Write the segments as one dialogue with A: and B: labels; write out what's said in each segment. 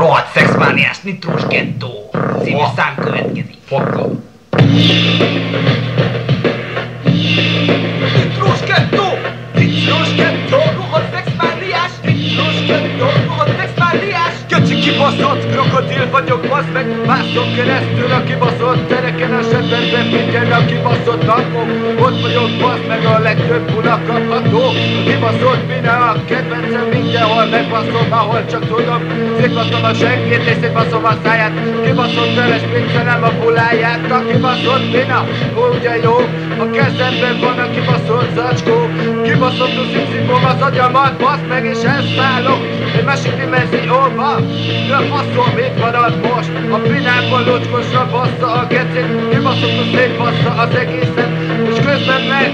A: Rohadt szexmániás nitrós gettó című szám következik.
B: Fakka. Vagyok, bazd meg Mászom keresztül a kibaszott tereken A sebemben figyel a kibaszott tankok Ott vagyok, bazd meg a legtöbb unak kapható A kibaszott bine a kedvencem mindenhol Megbaszom, ahol csak tudom. Szétbaszom a seggét és szétbaszom a száját. Kibaszott teres pincelem a buláját. A kibaszott bina, ugye jó. A kezemben van a kibaszott zacskó. Kibaszott a szipszipom az agyamat Baszd meg és elszállok Egy másik dimenzióba de a faszom mit marad most? A pinában locskosra bassza a gecét Kibaszott a szétbassza az egészet És közben meg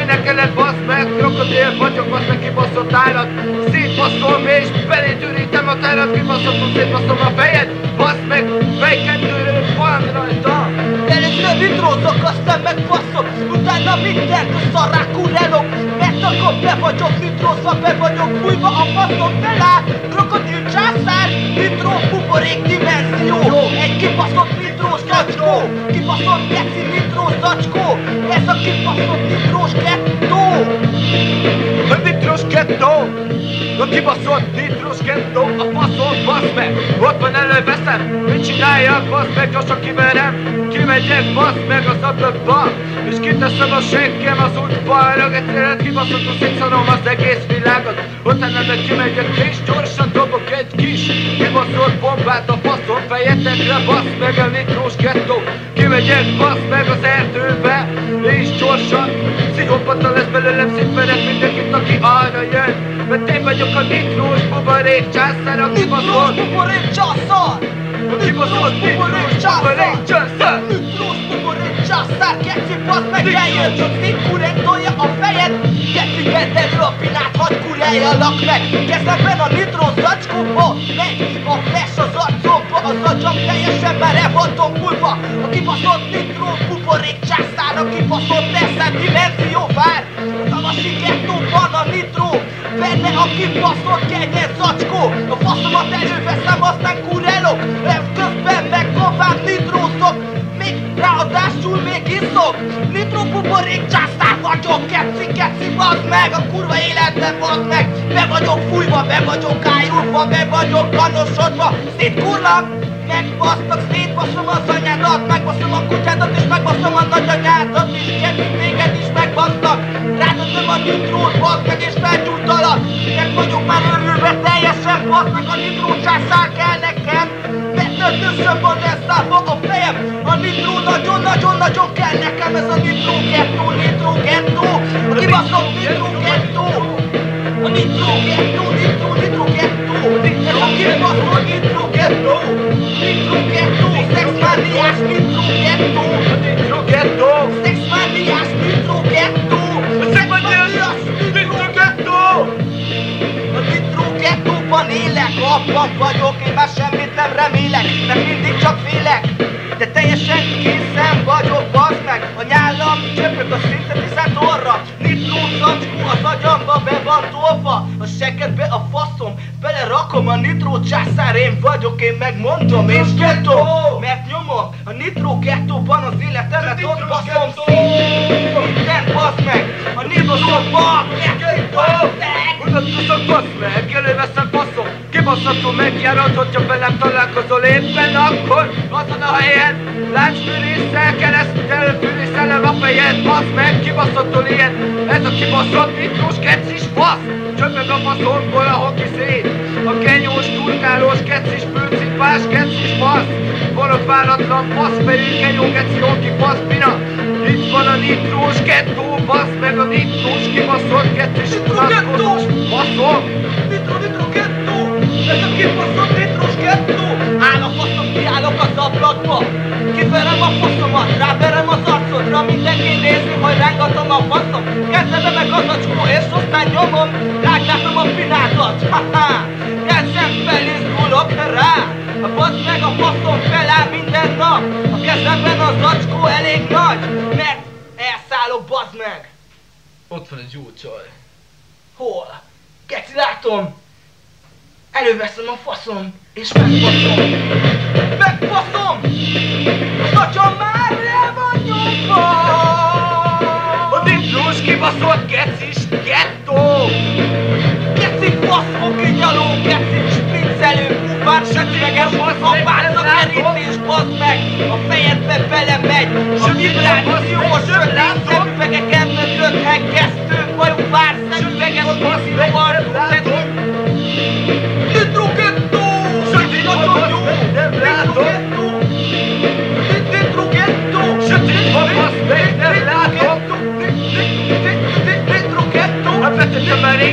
B: énekeled bassz meg Krokodil vagyok, bassz meg kibaszott állat. Szétbaszom és belé ürítem a tárat Kibaszottul szétbaszom a fejed. Bassz meg fejkendőről van rajta.
A: Először nitrózok, aztán megfaszok Utána mindent szarrák kurelok Mert akkor be vagyok nitrózva, be vagyok fújva a faszom felá nitrós zacskó Ez a kibaszott nitrós gettó
B: A nitros kettó! A kibaszott nitros kettó A faszom basz meg! Ott van előveszem Mit csináljak basz meg Gyorsan kiverem Kimegyek basz meg az ablakba És kiteszem a seggem az útba. Rögetrélet kibaszott szétszarom az egész világot. Utána meg kimegyek és gyorsan dobok egy kis Kibaszott bombát a faszom fejetekre. Basz meg a nitros kettó Kimegyek basz meg az gyorsan Pszichopata lesz belőlem szétverek mindenkit, aki arra jön. Mert én vagyok a nitrós buborék császár, a
A: Nitrós
B: kibaszott
A: buborék császár!
B: A kibaszott nitrós buborék császár!
A: Nitrós buborék császár! Geci basz meg eljön, csak szétkurentolja a fejed. Geci bedevő a pinát, hadd kurjáljalak meg. Kezemben a nitrós zacskóba Megy a flash az arcomba Az agyam teljesen már el van tompulva A kibaszott nitrós buborék császár A kibaszott ezen dimenzió vár. Tavasi gettóban a nitró Benne a kibaszott kenyér zacskó. A faszomat előveszem, aztán kurelok Közben meg tovább nitrózok még ráadásul még iszok. Nitro buborék császár vagyok Keci, keci, bazd meg A kurva életben bazd meg vagyok fújva, be vagyok ájulva Be vagyok kanosodva Szétkurlak Megbasztak, szétbaszom az anyádat Megbaszom a kutyádat és megbaszom a nagyanyádat És Keci, téged is megbasztak. Rádöntem a nitrót, bazd meg és felgyújtalak. Meg vagyok már örülve teljesen Bazd meg a nitró császár kell nekem. Betöltősön van elszállva a fejem. A nitró nagyon-nagyon-nagyon kell nekem. Ez a nitró gettó, nitró gettó. Kibaszott nitró gettó élek, abban vagyok, én már semmit nem remélek, mert mindig csak félek. De teljesen készen vagyok, bazd meg, a nyálam csöpög a szintetizátorra. Nitró zacskó az agyamba be van tolva, a seggedbe a faszom, belerakom a nitró császár, én vagyok, én megmondom, és gettó, mert nyomom a nitró gettóban az életemet, ott baszom szét, minden bazd meg, a nitró szobban, bazd meg.
B: Unatkozok, basz meg, előveszem Kibaszható megjárod, hogyha velem találkozol éppen akkor Azon a helyen Lács fűrészsel, keresztel fűrészelem a fejed Basz meg, kibaszható ilyen Ez a kibaszott nitrós kecis fasz Csöpög a faszomból a hoki szét A genyós, turkálós, kecis, főcipás, kecis fasz Borot váratlan fasz, pedig genyó, geci, hoki, fasz, pina Itt van a nitrós gettó, basz meg a nitrós kibaszott kecis
A: Nitró!
B: Faszom!
A: Nitro, nitro, meg az acskó, és aztán nyomom, ráglátom a pinádat! Ha-ha! Kezdem felizgulok rá! A basz meg a faszom feláll minden nap! A kezemben az acskó elég nagy, mert elszállok, bazd meg!
B: Ott van egy jó csaj.
A: Hol? Geci, látom! Előveszem a faszom, és megfaszom. Megfaszom! Atyam már
B: gettó!
A: Geci faszom, kinyaló, geci spriccelő, bufár, sötüveges, szapáz a kerítés, bazd meg! A fejedbe bele megy, a vibráció,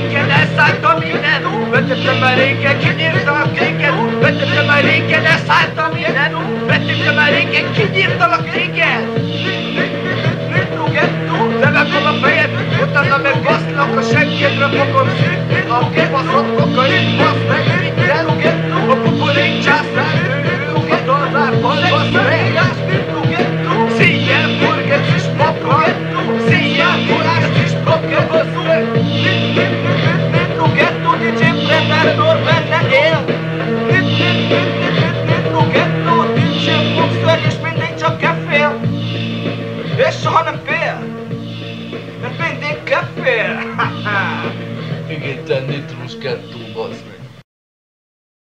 B: régen, elszálltam minden Vetettem már régen, kinyírtalak régen Vetettem már régen, elszálltam minden Vetettem már régen, kinyírtalak régen
A: Nitrogetto!
B: Levegom a fejed, utána meg baszlak a segkedre fogom szűkni A kibaszott kokain, basz meg